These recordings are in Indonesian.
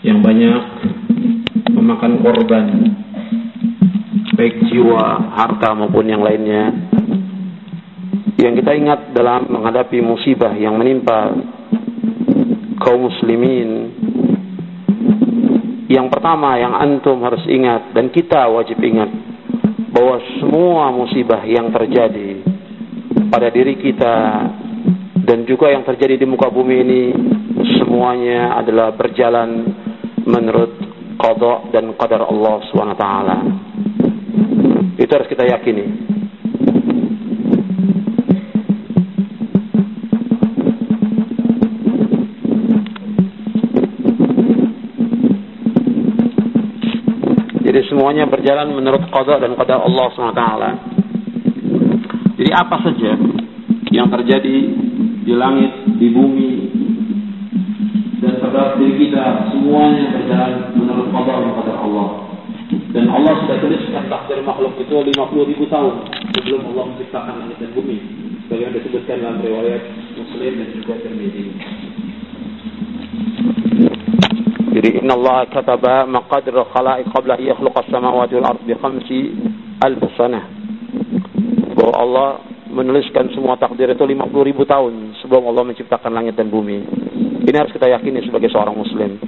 yang banyak memakan korban baik jiwa, harta maupun yang lainnya. Yang kita ingat dalam menghadapi musibah yang menimpa kaum muslimin yang pertama yang antum harus ingat dan kita wajib ingat bahwa semua musibah yang terjadi pada diri kita dan juga yang terjadi di muka bumi ini semuanya adalah berjalan menurut qada dan qadar Allah SWT. Itu harus kita yakini. Jadi semuanya berjalan menurut qada dan qadar Allah SWT. Jadi apa saja yang terjadi di langit, di bumi, pada diri kita semuanya berjalan menurut qadar Allah. Dan Allah sudah tuliskan takdir makhluk itu 50 ribu tahun sebelum Allah menciptakan langit dan bumi. Sebagaimana disebutkan dalam riwayat Muslim dan juga Tirmidzi. Jadi Inna Allah kataba maqadir khalaiq qabla yakhluqa as-samawati wal ard bi khamsi alf sanah. Bahwa Allah menuliskan semua takdir itu 50 ribu tahun sebelum Allah menciptakan langit dan bumi. Ini harus kita yakini sebagai seorang muslim.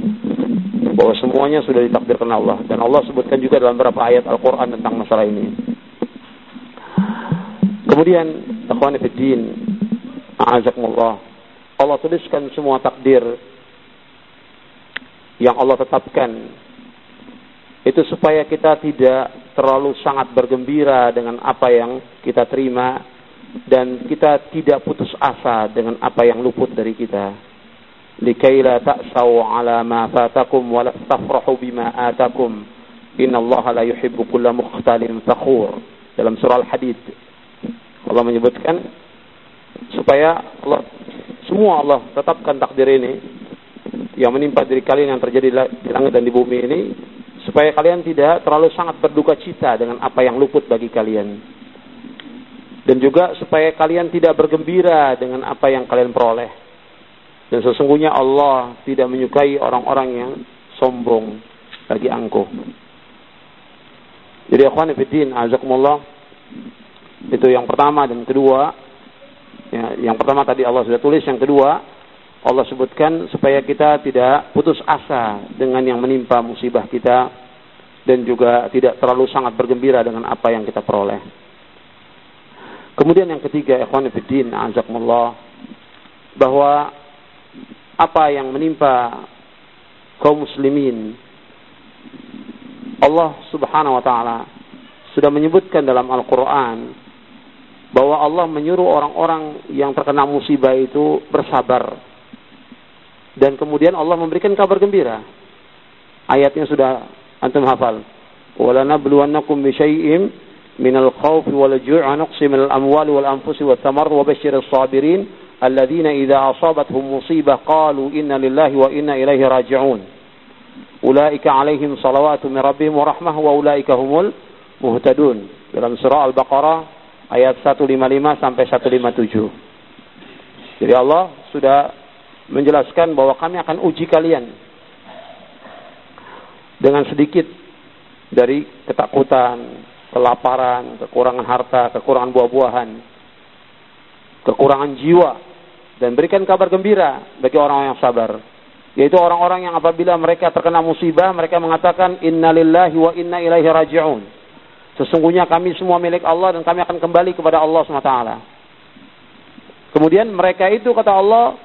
Bahwa semuanya sudah ditakdirkan Allah. Dan Allah sebutkan juga dalam beberapa ayat Al-Quran tentang masalah ini. Kemudian, akhwan fiddin, a'azakumullah. Allah tuliskan semua takdir yang Allah tetapkan. Itu supaya kita tidak terlalu sangat bergembira dengan apa yang kita terima dan kita tidak putus asa dengan apa yang luput dari kita likai la ta'sau ala ma fatakum wa la tafrahu bima atakum innallaha la yuhibbu kulla mukhtalin fakhur dalam surah al-hadid. Allah menyebutkan supaya Allah semua Allah tetapkan takdir ini yang menimpa diri kalian yang terjadi di langit dan di bumi ini supaya kalian tidak terlalu sangat berduka cita dengan apa yang luput bagi kalian. Dan juga supaya kalian tidak bergembira dengan apa yang kalian peroleh dan sesungguhnya Allah tidak menyukai orang-orang yang sombong lagi angkuh. Jadi akhwan fillah, azakumullah. Itu yang pertama dan kedua. Ya, yang pertama tadi Allah sudah tulis, yang kedua Allah sebutkan supaya kita tidak putus asa dengan yang menimpa musibah kita dan juga tidak terlalu sangat bergembira dengan apa yang kita peroleh. Kemudian yang ketiga, ikhwan fillah, azakumullah, bahwa apa yang menimpa kaum muslimin Allah Subhanahu wa taala sudah menyebutkan dalam Al-Qur'an bahwa Allah menyuruh orang-orang yang terkena musibah itu bersabar. Dan kemudian Allah memberikan kabar gembira. Ayatnya sudah antum hafal. وَلَنَبْلُوَنَّكُمْ بِشَيْءٍ مِنَ الْخَوْفِ وَالْجُوعِ وَنَقْصٍ مِنَ الْأَمْوَالِ وَالْأَنفُسِ وَالثَّمَرِ وَبَشِّرِ الصَّابِرِينَ الذين إذا أصابتهم مصيبة قالوا إنا لله وإنا إليه راجعون أولئك عليهم صلوات من ربهم ورحمة وأولئك هم المهتدون dalam surah Al-Baqarah ayat 155 sampai 157. Jadi Allah sudah menjelaskan bahwa kami akan uji kalian dengan sedikit dari ketakutan, kelaparan, kekurangan harta, kekurangan buah-buahan, kekurangan jiwa, dan berikan kabar gembira bagi orang-orang yang sabar. Yaitu orang-orang yang apabila mereka terkena musibah mereka mengatakan innalillahi wa inna ilaihi raji'un. Sesungguhnya kami semua milik Allah dan kami akan kembali kepada Allah SWT kemudian mereka itu kata Allah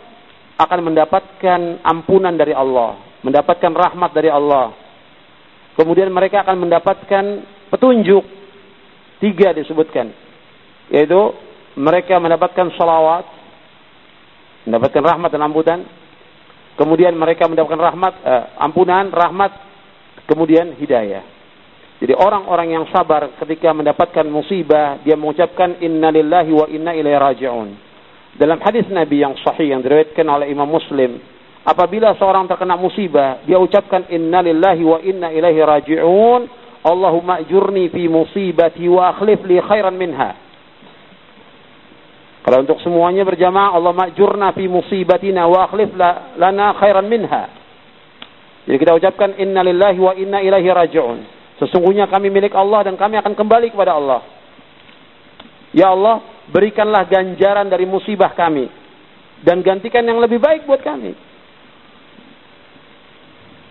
akan mendapatkan ampunan dari Allah mendapatkan rahmat dari Allah. Kemudian mereka akan mendapatkan petunjuk tiga disebutkan. Yaitu mereka mendapatkan salawat mendapatkan rahmat dan ampunan. Kemudian mereka mendapatkan rahmat, eh, ampunan, rahmat, kemudian hidayah. Jadi orang-orang yang sabar ketika mendapatkan musibah, dia mengucapkan innalillahi wa inna ilaihi raji'un. Dalam hadis Nabi yang sahih yang diriwayatkan oleh Imam Muslim, apabila seorang terkena musibah, dia ucapkan innalillahi wa inna ilaihi raji'un. Allahumma ajurni fi musibati wa akhlif li khairan minha. Kalau untuk semuanya berjamaah, Allah ma'jurna fi musibatina wa akhlif lana khairan minha. Jadi kita ucapkan innalillahi wa inna ilaihi raji'un. Sesungguhnya kami milik Allah dan kami akan kembali kepada Allah. Ya Allah, berikanlah ganjaran dari musibah kami dan gantikan yang lebih baik buat kami.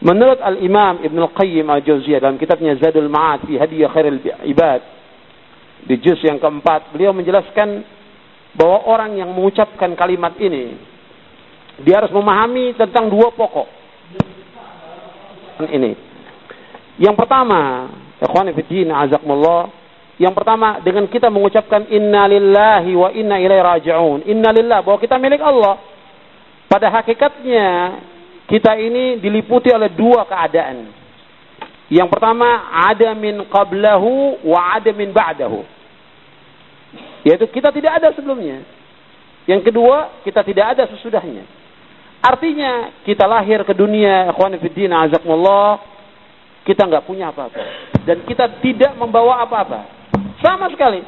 Menurut Al-Imam Ibn Al-Qayyim Al-Jauziyah dalam kitabnya Zadul Ma'ad fi Hadiyah Khairul Ibad di juz yang keempat, beliau menjelaskan bahwa orang yang mengucapkan kalimat ini dia harus memahami tentang dua pokok ini. Yang pertama, yang pertama dengan kita mengucapkan innalillahi wa inna ilaihi raji'un. Innalillah bahwa kita milik Allah. Pada hakikatnya kita ini diliputi oleh dua keadaan. Yang pertama, ada min qablahu wa ada min ba'dahu. Yaitu kita tidak ada sebelumnya. Yang kedua, kita tidak ada sesudahnya. Artinya kita lahir ke dunia, ikhwan azakumullah, kita nggak punya apa-apa dan kita tidak membawa apa-apa. Sama sekali.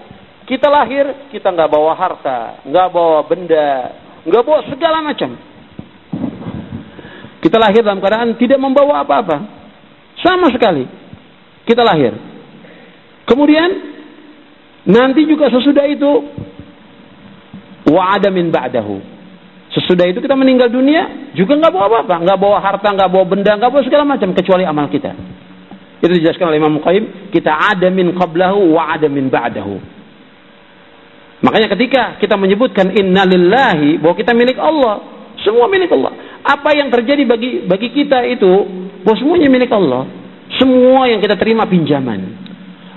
Kita lahir, kita nggak bawa harta, nggak bawa benda, nggak bawa segala macam. Kita lahir dalam keadaan tidak membawa apa-apa. Sama sekali. Kita lahir. Kemudian nanti juga sesudah itu wa min ba'dahu Sesudah itu kita meninggal dunia juga nggak bawa apa-apa, nggak bawa harta, nggak bawa benda, nggak bawa segala macam kecuali amal kita. Itu dijelaskan oleh Imam Qayyim, kita ada min qablahu wa ada min ba'dahu. Makanya ketika kita menyebutkan innalillahi bahwa kita milik Allah, semua milik Allah. Apa yang terjadi bagi bagi kita itu bahwa semuanya milik Allah. Semua yang kita terima pinjaman.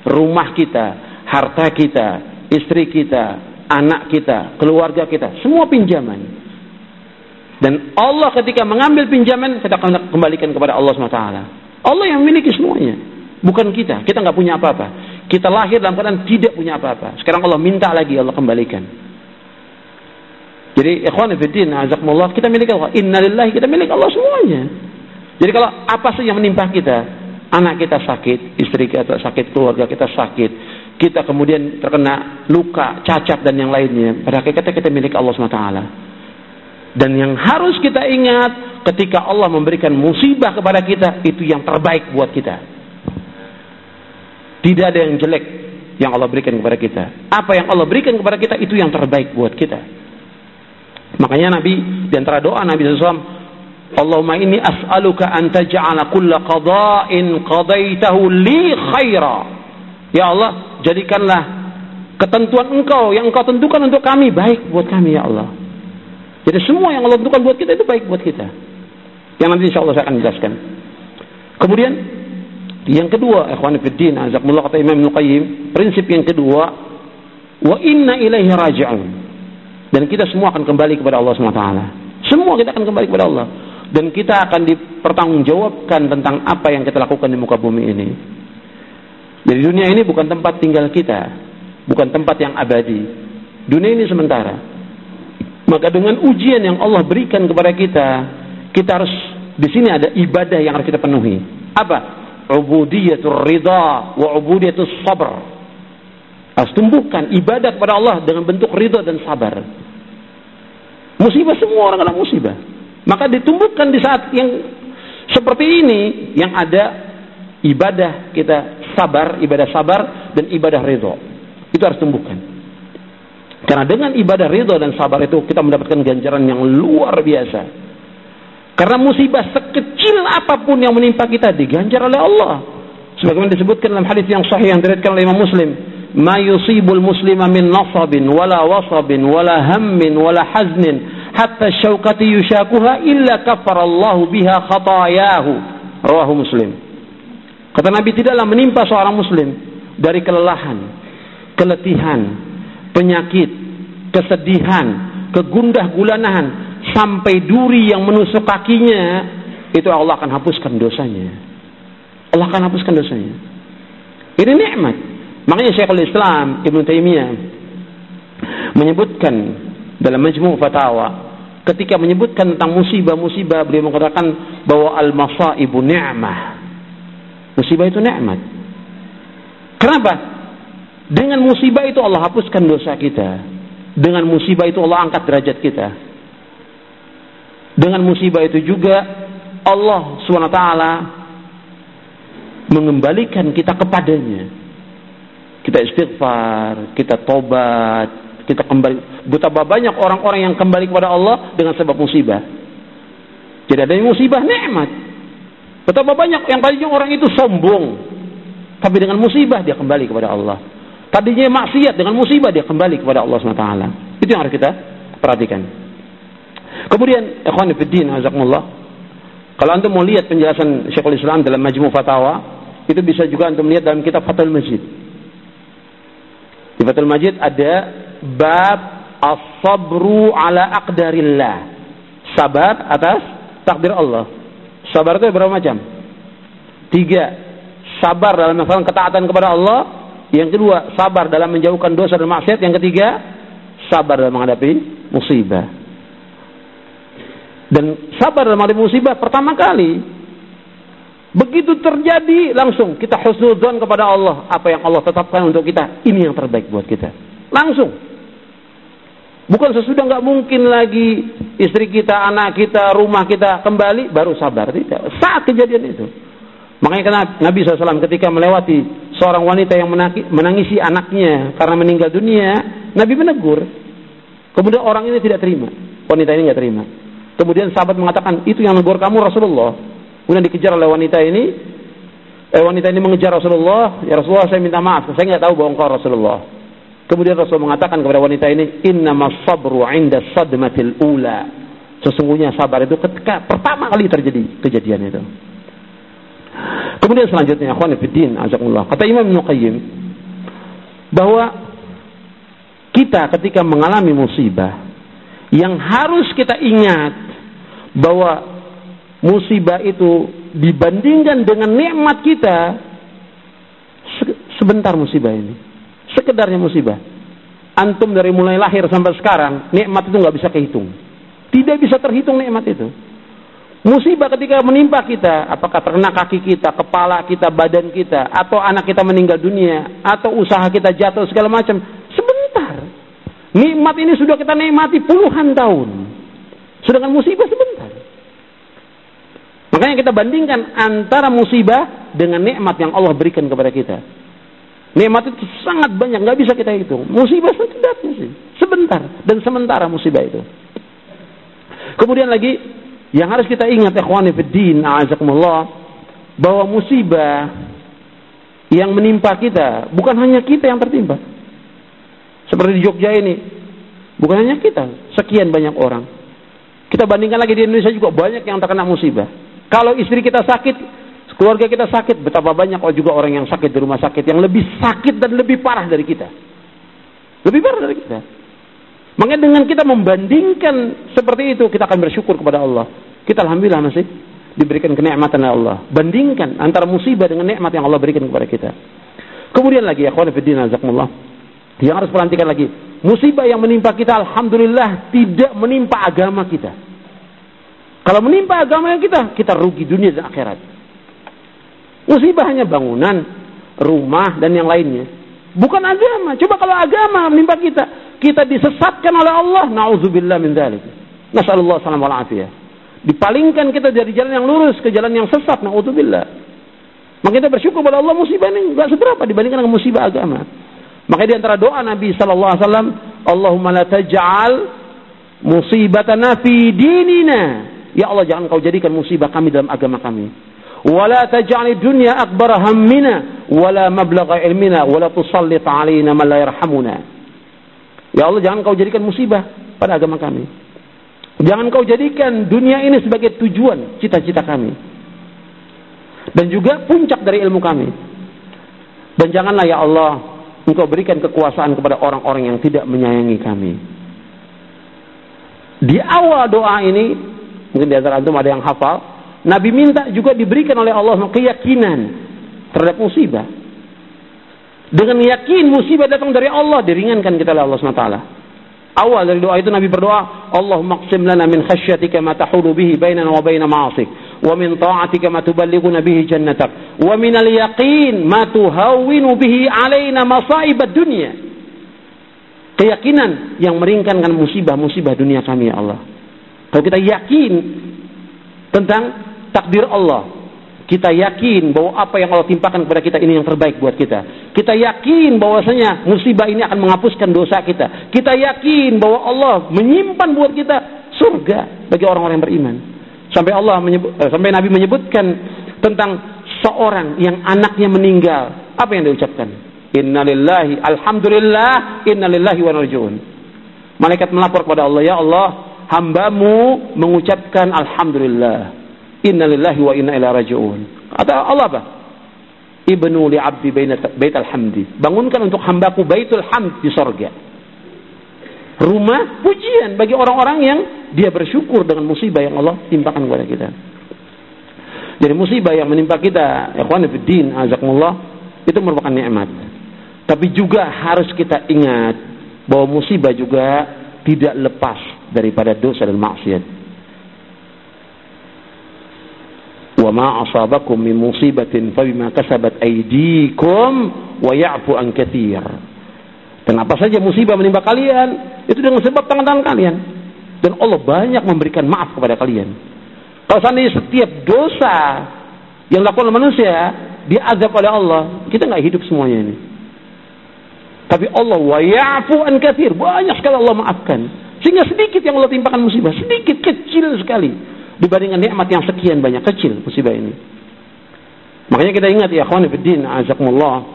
Rumah kita, harta kita, istri kita, anak kita, keluarga kita, semua pinjaman. Dan Allah ketika mengambil pinjaman, kita akan kembalikan kepada Allah SWT. Allah yang memiliki semuanya. Bukan kita. Kita nggak punya apa-apa. Kita lahir dalam keadaan tidak punya apa-apa. Sekarang Allah minta lagi, Allah kembalikan. Jadi, ikhwan fiddin, azakumullah, kita milik Allah. Innalillahi, kita milik Allah semuanya. Jadi kalau apa sih yang menimpa kita, anak kita sakit, istri kita sakit, keluarga kita sakit, kita kemudian terkena luka, cacat dan yang lainnya. Pada hakikatnya kita milik Allah SWT. Dan yang harus kita ingat ketika Allah memberikan musibah kepada kita itu yang terbaik buat kita. Tidak ada yang jelek yang Allah berikan kepada kita. Apa yang Allah berikan kepada kita itu yang terbaik buat kita. Makanya Nabi di antara doa Nabi SAW Allahumma inni as'aluka an taj'ala kulla qada'in qadaitahu li khaira. Ya Allah, jadikanlah ketentuan engkau yang engkau tentukan untuk kami baik buat kami ya Allah. Jadi semua yang Allah tentukan buat kita itu baik buat kita. Yang nanti insya Allah saya akan jelaskan. Kemudian yang kedua, ikhwan fiddin, azakumullah kata Imam Al-Qayyim, prinsip yang kedua, wa inna ilaihi raji'un. Dan kita semua akan kembali kepada Allah SWT. Semua kita akan kembali kepada Allah. Dan kita akan dipertanggungjawabkan tentang apa yang kita lakukan di muka bumi ini. Jadi dunia ini bukan tempat tinggal kita. Bukan tempat yang abadi. Dunia ini sementara. Maka dengan ujian yang Allah berikan kepada kita, kita harus di sini ada ibadah yang harus kita penuhi. Apa? Ubudiyatul ridha wa ubudiyatul sabr. Harus tumbuhkan ibadah kepada Allah dengan bentuk ridha dan sabar. Musibah semua orang kena musibah. Maka ditumbuhkan di saat yang seperti ini yang ada ibadah kita sabar, ibadah sabar dan ibadah ridho. Itu harus tumbuhkan. Karena dengan ibadah ridho dan sabar itu kita mendapatkan ganjaran yang luar biasa. Karena musibah sekecil apa pun yang menimpa kita diganjar oleh Allah. Sebagaimana disebutkan dalam hadis yang sahih yang diriwayatkan oleh Imam Muslim, "Ma yusibul muslima min nasabin wala wasabin wala hammin wala haznin hatta syaukati yushakuha illa kafarallahu biha khatayahu." Rawahu Muslim. Kata Nabi tidaklah menimpa seorang muslim dari kelelahan, keletihan, penyakit, kesedihan, kegundah gulanahan sampai duri yang menusuk kakinya itu Allah akan hapuskan dosanya. Allah akan hapuskan dosanya. Ini nikmat. Makanya Syekhul Islam Ibn Taimiyah menyebutkan dalam Majmu' Fatawa ketika menyebutkan tentang musibah-musibah beliau mengatakan bahwa al-masaibu ni'mah. Musibah itu nikmat. Kenapa? Dengan musibah itu Allah hapuskan dosa kita. Dengan musibah itu Allah angkat derajat kita. Dengan musibah itu juga Allah SWT mengembalikan kita kepadanya. Kita istighfar, kita tobat, kita kembali. Betapa banyak orang-orang yang kembali kepada Allah dengan sebab musibah. Jadi ada musibah nikmat. Betapa banyak yang tadinya orang itu sombong. Tapi dengan musibah dia kembali kepada Allah. Tadinya maksiat dengan musibah dia kembali kepada Allah SWT. Itu yang harus kita perhatikan. Kemudian, ikhwan fillah, azakumullah. Kalau antum mau lihat penjelasan Syekhul Islam dalam Majmu' Fatawa, itu bisa juga antum lihat dalam kitab Fathul Majid. Di Fathul Majid ada bab as-sabru ala aqdarillah. Sabar atas takdir Allah. Sabar itu berapa macam? Tiga. Sabar dalam melaksanakan ketaatan kepada Allah. Yang kedua, sabar dalam menjauhkan dosa dan maksiat. Yang ketiga, sabar dalam menghadapi musibah. Dan sabar dalam menghadapi musibah pertama kali. Begitu terjadi langsung kita husnudzon kepada Allah. Apa yang Allah tetapkan untuk kita. Ini yang terbaik buat kita. Langsung. Bukan sesudah nggak mungkin lagi istri kita, anak kita, rumah kita kembali baru sabar. Tidak. Saat kejadian itu. Makanya karena Nabi SAW ketika melewati seorang wanita yang menangisi anaknya karena meninggal dunia, Nabi menegur. Kemudian orang ini tidak terima. Wanita ini nggak terima. Kemudian sahabat mengatakan, itu yang menegur kamu Rasulullah. Kemudian dikejar oleh wanita ini. Eh, wanita ini mengejar Rasulullah. Ya Rasulullah saya minta maaf. Saya nggak tahu bahwa engkau Rasulullah. Kemudian Rasul mengatakan kepada wanita ini, Inna sabru inda sadmatil ula. Sesungguhnya sabar itu ketika pertama kali terjadi kejadian itu. Kemudian selanjutnya, akhwan fiddin, azakumullah. Kata Imam Ibn Qayyim, bahwa kita ketika mengalami musibah, yang harus kita ingat bahwa musibah itu dibandingkan dengan nikmat kita, sebentar musibah ini sekedarnya musibah. Antum dari mulai lahir sampai sekarang, nikmat itu nggak bisa kehitung. Tidak bisa terhitung nikmat itu. Musibah ketika menimpa kita, apakah terkena kaki kita, kepala kita, badan kita, atau anak kita meninggal dunia, atau usaha kita jatuh segala macam, sebentar. Nikmat ini sudah kita nikmati puluhan tahun. Sedangkan musibah sebentar. Makanya kita bandingkan antara musibah dengan nikmat yang Allah berikan kepada kita. Nikmat itu sangat banyak, nggak bisa kita hitung. Musibah setidaknya sih, sebentar dan sementara musibah itu. Kemudian lagi yang harus kita ingat ikhwani fiddin, a'azakumullah, bahwa musibah yang menimpa kita bukan hanya kita yang tertimpa. Seperti di Jogja ini, bukan hanya kita, sekian banyak orang. Kita bandingkan lagi di Indonesia juga banyak yang terkena musibah. Kalau istri kita sakit, Keluarga kita sakit, betapa banyak juga orang yang sakit di rumah sakit yang lebih sakit dan lebih parah dari kita. Lebih parah dari kita. Makanya dengan kita membandingkan seperti itu, kita akan bersyukur kepada Allah. Kita alhamdulillah masih diberikan kenikmatan oleh Allah. Bandingkan antara musibah dengan nikmat yang Allah berikan kepada kita. Kemudian lagi ya fillah azakumullah. Yang harus perhatikan lagi, musibah yang menimpa kita alhamdulillah tidak menimpa agama kita. Kalau menimpa agama kita, kita rugi dunia dan akhirat. Musibah hanya bangunan, rumah, dan yang lainnya. Bukan agama. Coba kalau agama menimpa kita, kita disesatkan oleh Allah. Nauzubillah min dzalik. Nasallallahu salam wal. Dipalingkan kita dari jalan yang lurus ke jalan yang sesat. Nauzubillah. Maka kita bersyukur pada Allah musibah ini enggak seberapa dibandingkan dengan musibah agama. Maka di antara doa Nabi sallallahu alaihi wasallam, Allahumma la taj'al musibatana fi dinina. Ya Allah jangan kau jadikan musibah kami dalam agama kami. ولا تجعل الدنيا أكبر همنا ولا مبلغ علمنا ولا تسلط علينا من لا يرحمنا Ya Allah jangan kau jadikan musibah pada agama kami. Jangan kau jadikan dunia ini sebagai tujuan cita-cita kami. Dan juga puncak dari ilmu kami. Dan janganlah ya Allah engkau berikan kekuasaan kepada orang-orang yang tidak menyayangi kami. Di awal doa ini, mungkin di antara antum ada yang hafal, Nabi minta juga diberikan oleh Allah keyakinan terhadap musibah. Dengan yakin musibah datang dari Allah, diringankan kita oleh Allah SWT. Awal dari doa itu Nabi berdoa, Allahumma qsim lana min khasyatika ma tahulu bihi bainana wa baina ma'asik, wa min ta'atika ma tuballighuna bihi jannatak, wa min al-yaqin ma tuhawwinu bihi alaina masaib dunya. Keyakinan yang meringankan musibah-musibah dunia kami ya Allah. Kalau kita yakin tentang takdir Allah. Kita yakin bahwa apa yang Allah timpakan kepada kita ini yang terbaik buat kita. Kita yakin bahwasanya musibah ini akan menghapuskan dosa kita. Kita yakin bahwa Allah menyimpan buat kita surga bagi orang-orang yang beriman. Sampai Allah menyebut, eh, sampai Nabi menyebutkan tentang seorang yang anaknya meninggal. Apa yang diucapkan? Innalillahi alhamdulillah innalillahi wa narjiun. Malaikat melapor kepada Allah, "Ya Allah, hambamu mengucapkan alhamdulillah." Innalillahi wa inna ilaihi raji'un. Kata Allah apa? Ibnu li 'abdi baitul hamdi. Bangunkan untuk hambaku baitul hamd di sorga. Rumah pujian bagi orang-orang yang dia bersyukur dengan musibah yang Allah timpakan kepada kita. Jadi musibah yang menimpa kita, ikhwan din, azakumullah, itu merupakan nikmat. Tapi juga harus kita ingat bahwa musibah juga tidak lepas daripada dosa dan maksiat. Wa ma asabakum min musibatin fabima kasabat aydikum wa ya'fu an katsir. Dan apa saja musibah menimpa kalian itu dengan sebab tangan-tangan kalian. Dan Allah banyak memberikan maaf kepada kalian. Kalau seandainya setiap dosa yang dilakukan oleh manusia diazab oleh Allah, kita nggak hidup semuanya ini. Tapi Allah wa ya'fu an katsir, banyak sekali Allah maafkan. Sehingga sedikit yang Allah timpakan musibah, sedikit kecil sekali dibandingkan nikmat yang sekian banyak kecil musibah ini. Makanya kita ingat ya akhwan fiddin azakumullah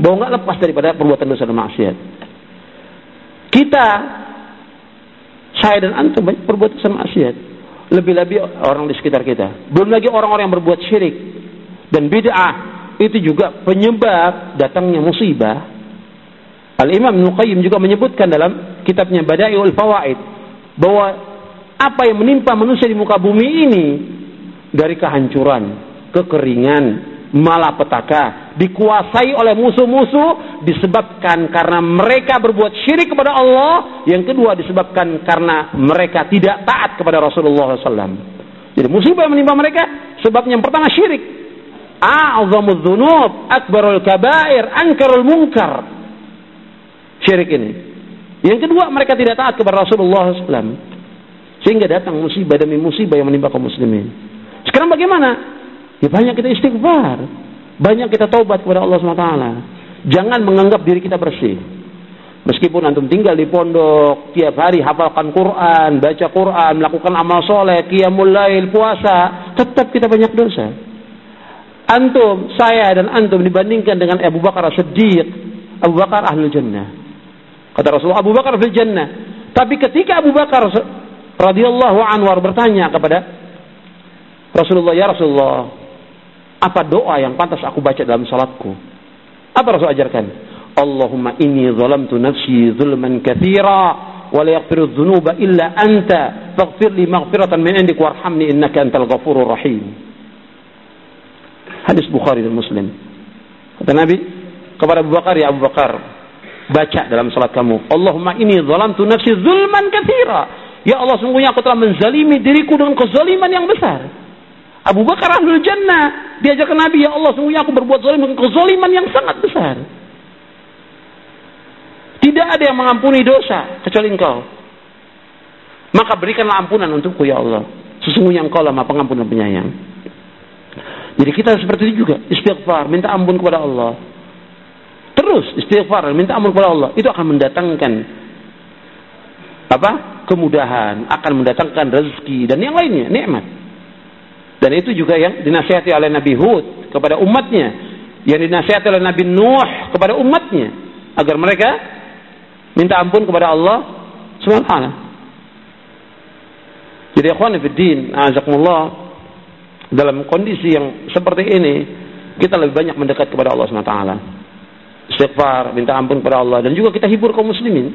bahwa enggak lepas daripada perbuatan dosa dan maksiat. Kita saya dan antum banyak perbuatan dosa maksiat. Lebih-lebih orang di sekitar kita. Belum lagi orang-orang yang berbuat syirik dan bid'ah itu juga penyebab datangnya musibah. Al-Imam Nuqayyim juga menyebutkan dalam kitabnya Bada'iul Fawaid bahwa apa yang menimpa manusia di muka bumi ini dari kehancuran, kekeringan, malapetaka, dikuasai oleh musuh-musuh disebabkan karena mereka berbuat syirik kepada Allah, yang kedua disebabkan karena mereka tidak taat kepada Rasulullah SAW. Jadi musibah yang menimpa mereka sebabnya yang pertama syirik. A'zamul dzunub, akbarul kabair, ankarul munkar. Syirik ini. Yang kedua mereka tidak taat kepada Rasulullah SAW. Sehingga datang musibah demi musibah yang menimpa kaum muslimin. Sekarang bagaimana? Ya banyak kita istighfar. Banyak kita taubat kepada Allah SWT. Jangan menganggap diri kita bersih. Meskipun antum tinggal di pondok, tiap hari hafalkan Quran, baca Quran, melakukan amal soleh, qiyamul lail, puasa, tetap kita banyak dosa. Antum, saya dan antum dibandingkan dengan Abu Bakar As-Siddiq, Abu Bakar Ahlul Jannah. Kata Rasulullah, Abu Bakar Ahlul Jannah. Tapi ketika Abu Bakar radhiyallahu Anwar bertanya kepada Rasulullah, "Ya Rasulullah, apa doa yang pantas aku baca dalam salatku?" Apa Rasul ajarkan? Allahumma inni zalamtu nafsi zulman katsira wa la yaghfiru dzunuba illa anta faghfir li maghfiratan min indik warhamni innaka antal ghafurur rahim. Hadis Bukhari dan Muslim. Kata Nabi kepada Abu Bakar, "Ya Abu Bakar, baca dalam salat kamu, Allahumma inni zalamtu nafsi zulman katsira." Ya Allah sungguhnya aku telah menzalimi diriku dengan kezaliman yang besar. Abu Bakar ahlul jannah. Diajarkan Nabi, ya Allah sungguhnya aku berbuat zalim dengan kezaliman yang sangat besar. Tidak ada yang mengampuni dosa kecuali engkau. Maka berikanlah ampunan untukku ya Allah. Sesungguhnya engkau lah maha pengampun dan penyayang. Jadi kita seperti itu juga. Istighfar, minta ampun kepada Allah. Terus istighfar, minta ampun kepada Allah. Itu akan mendatangkan apa? Kemudahan, akan mendatangkan rezeki dan yang lainnya, nikmat. Dan itu juga yang dinasihati oleh Nabi Hud kepada umatnya, yang dinasihati oleh Nabi Nuh kepada umatnya agar mereka minta ampun kepada Allah Subhanahu Jadi ikhwan azakumullah dalam kondisi yang seperti ini kita lebih banyak mendekat kepada Allah Subhanahu taala. Istighfar, minta ampun kepada Allah dan juga kita hibur kaum muslimin.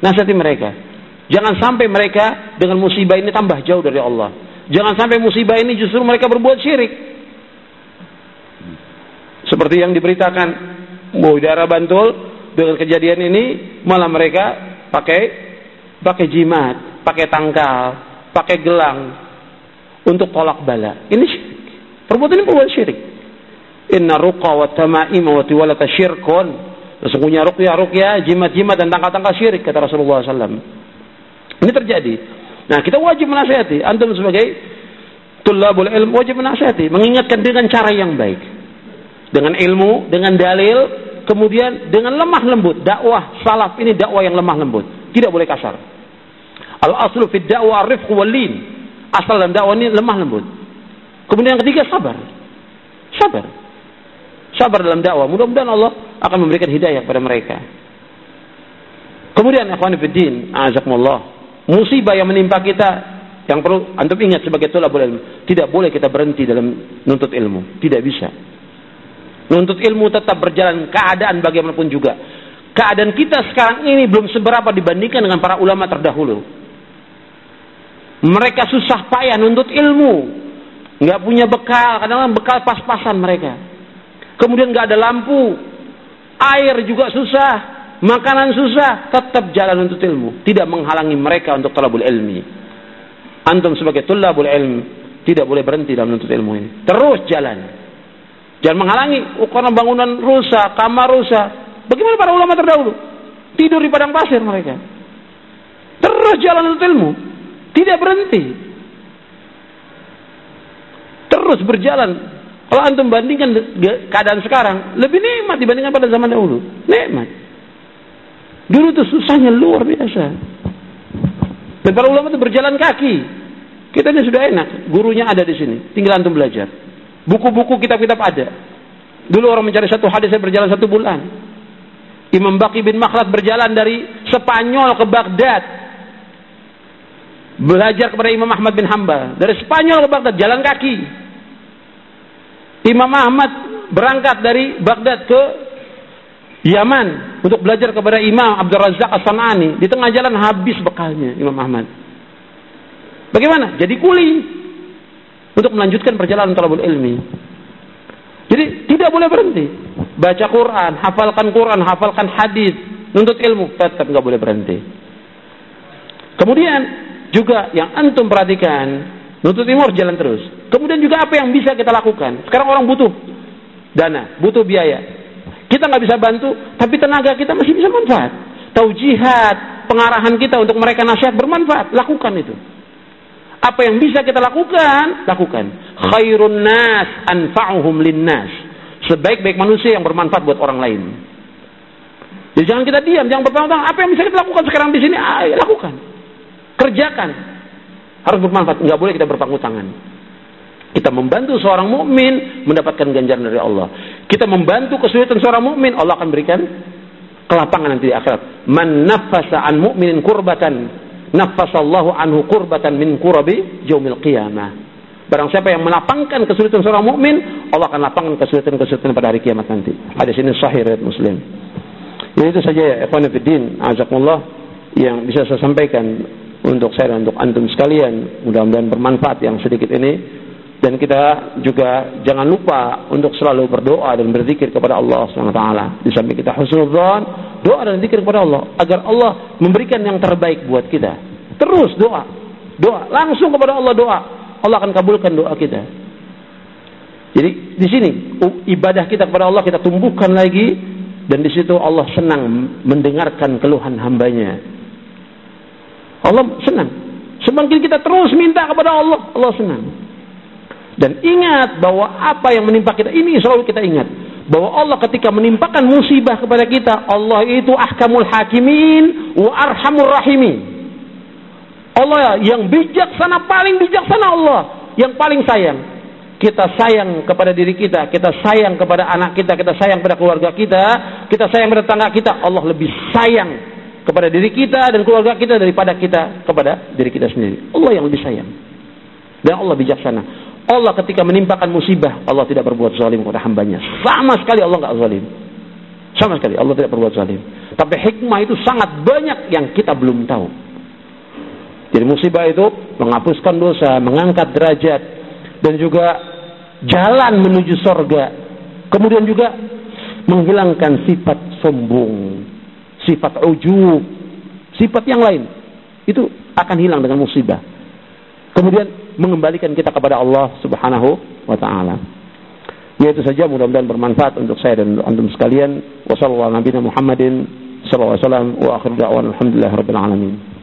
Nasihati mereka Jangan sampai mereka dengan musibah ini tambah jauh dari Allah. Jangan sampai musibah ini justru mereka berbuat syirik. Seperti yang diberitakan bahwa daerah Bantul dengan kejadian ini malah mereka pakai pakai jimat, pakai tangkal, pakai gelang untuk tolak bala. Ini syirik. Perbuatan ini perbuatan syirik. Inna ruqa wa tama'ima wa tiwalata syirkun. Sesungguhnya ruqyah ruqyah, jimat-jimat dan tangkal-tangkal syirik kata Rasulullah SAW. Ini terjadi. Nah, kita wajib menasihati. Antum sebagai Tulabul ilm wajib menasihati, mengingatkan dengan cara yang baik. Dengan ilmu, dengan dalil, kemudian dengan lemah lembut. Dakwah salaf ini dakwah yang lemah lembut. Tidak boleh kasar. Al aslu fid dakwah rifq wal. Asal dalam dakwah ini lemah lembut. Kemudian yang ketiga sabar. Sabar. Sabar dalam dakwah. Mudah-mudahan Allah akan memberikan hidayah kepada mereka. Kemudian akhwan fillah, azakumullah. Musibah yang menimpa kita yang perlu antum ingat sebagai tulabul ilmu, tidak boleh kita berhenti dalam nuntut ilmu, tidak bisa. Nuntut ilmu tetap berjalan keadaan bagaimanapun juga. Keadaan kita sekarang ini belum seberapa dibandingkan dengan para ulama terdahulu. Mereka susah payah nuntut ilmu, nggak punya bekal, kadang-kadang bekal pas-pasan mereka. Kemudian nggak ada lampu, air juga susah, makanan susah, tetap jalan untuk ilmu, tidak menghalangi mereka untuk talabul ilmi. Antum sebagai tulabul ilm tidak boleh berhenti dalam menuntut ilmu ini. Terus jalan. Jangan menghalangi. Oh, karena bangunan rusak, kamar rusak. Bagaimana para ulama terdahulu? Tidur di padang pasir mereka. Terus jalan menuntut ilmu. Tidak berhenti. Terus berjalan. Kalau antum bandingkan keadaan sekarang, lebih nikmat dibandingkan pada zaman dahulu. Nikmat. Dulu itu susahnya luar biasa. Dan para ulama itu berjalan kaki. Kita ini sudah enak, gurunya ada di sini, tinggal antum belajar. Buku-buku kitab-kitab ada. Dulu orang mencari satu hadis saya berjalan satu bulan. Imam Baqi bin Makhlad berjalan dari Spanyol ke Baghdad. Belajar kepada Imam Ahmad bin Hambal. Dari Spanyol ke Baghdad, jalan kaki. Imam Ahmad berangkat dari Baghdad ke Yaman untuk belajar kepada Imam Abdul Razak As-Sanani. Di tengah jalan habis bekalnya Imam Ahmad. Bagaimana? Jadi kuli untuk melanjutkan perjalanan talabul ilmi. Jadi tidak boleh berhenti. Baca Quran, hafalkan Quran, hafalkan hadis, nuntut ilmu, tetap nggak boleh berhenti. Kemudian juga yang antum perhatikan, nuntut ilmu jalan terus. Kemudian juga apa yang bisa kita lakukan? Sekarang orang butuh dana, butuh biaya. Kita nggak bisa bantu, tapi tenaga kita masih bisa manfaat. Taujihat, pengarahan kita untuk mereka nasihat bermanfaat, lakukan itu. Apa yang bisa kita lakukan, lakukan. Khairun nas anfa'uhum linnas. Sebaik-baik manusia yang bermanfaat buat orang lain. Jadi jangan kita diam, jangan bertanya apa yang bisa kita lakukan sekarang di sini, ayo lakukan. Kerjakan. Harus bermanfaat, nggak boleh kita berpangku tangan. Kita membantu seorang mukmin mendapatkan ganjaran dari Allah. Kita membantu kesulitan seorang mukmin, Allah akan berikan kelapangan nanti di akhirat. Man nafasa an mu'minin kurbatan, nafasallahu anhu kurbatan min kurabi yaumil qiyamah. Barang siapa yang melapangkan kesulitan seorang mukmin, Allah akan lapangkan kesulitan-kesulitan pada hari kiamat nanti. Hadis ini sahih riwayat Muslim. Jadi itu saja ya ikhwan fillah, azakumullah yang bisa saya sampaikan untuk saya dan untuk antum sekalian. Mudah-mudahan bermanfaat yang sedikit ini dan kita juga jangan lupa untuk selalu berdoa dan berzikir kepada Allah SWT. Di samping kita husnudzon, doa dan zikir kepada Allah agar Allah memberikan yang terbaik buat kita. Terus doa, doa langsung kepada Allah doa. Allah akan kabulkan doa kita. Jadi di sini ibadah kita kepada Allah kita tumbuhkan lagi dan di situ Allah senang mendengarkan keluhan hambanya. Allah senang. Semakin kita terus minta kepada Allah, Allah senang. Dan ingat bahwa apa yang menimpa kita ini selalu kita ingat bahwa Allah ketika menimpakan musibah kepada kita, Allah itu ahkamul hakimin wa arhamur rahimin. Allah yang bijaksana paling bijaksana Allah, yang paling sayang. Kita sayang kepada diri kita, kita sayang kepada anak kita, kita sayang kepada keluarga kita, kita sayang kepada tetangga kita. Allah lebih sayang kepada diri kita dan keluarga kita daripada kita kepada diri kita sendiri. Allah yang lebih sayang. Dan Allah bijaksana. Allah ketika menimpakan musibah, Allah tidak berbuat zalim kepada hambanya. Sama sekali Allah nggak zalim. Sama sekali Allah tidak berbuat zalim. Tapi hikmah itu sangat banyak yang kita belum tahu. Jadi musibah itu menghapuskan dosa, mengangkat derajat, dan juga jalan menuju sorga. Kemudian juga menghilangkan sifat sombong, sifat ujub, sifat yang lain. Itu akan hilang dengan musibah. Kemudian mengembalikan kita kepada Allah Subhanahu wa taala. Ya itu saja mudah-mudahan bermanfaat untuk saya dan untuk antum sekalian. Wassallallahu Muhammadin sallallahu alaihi wasallam wa akhir da'wan alhamdulillah rabbil alamin.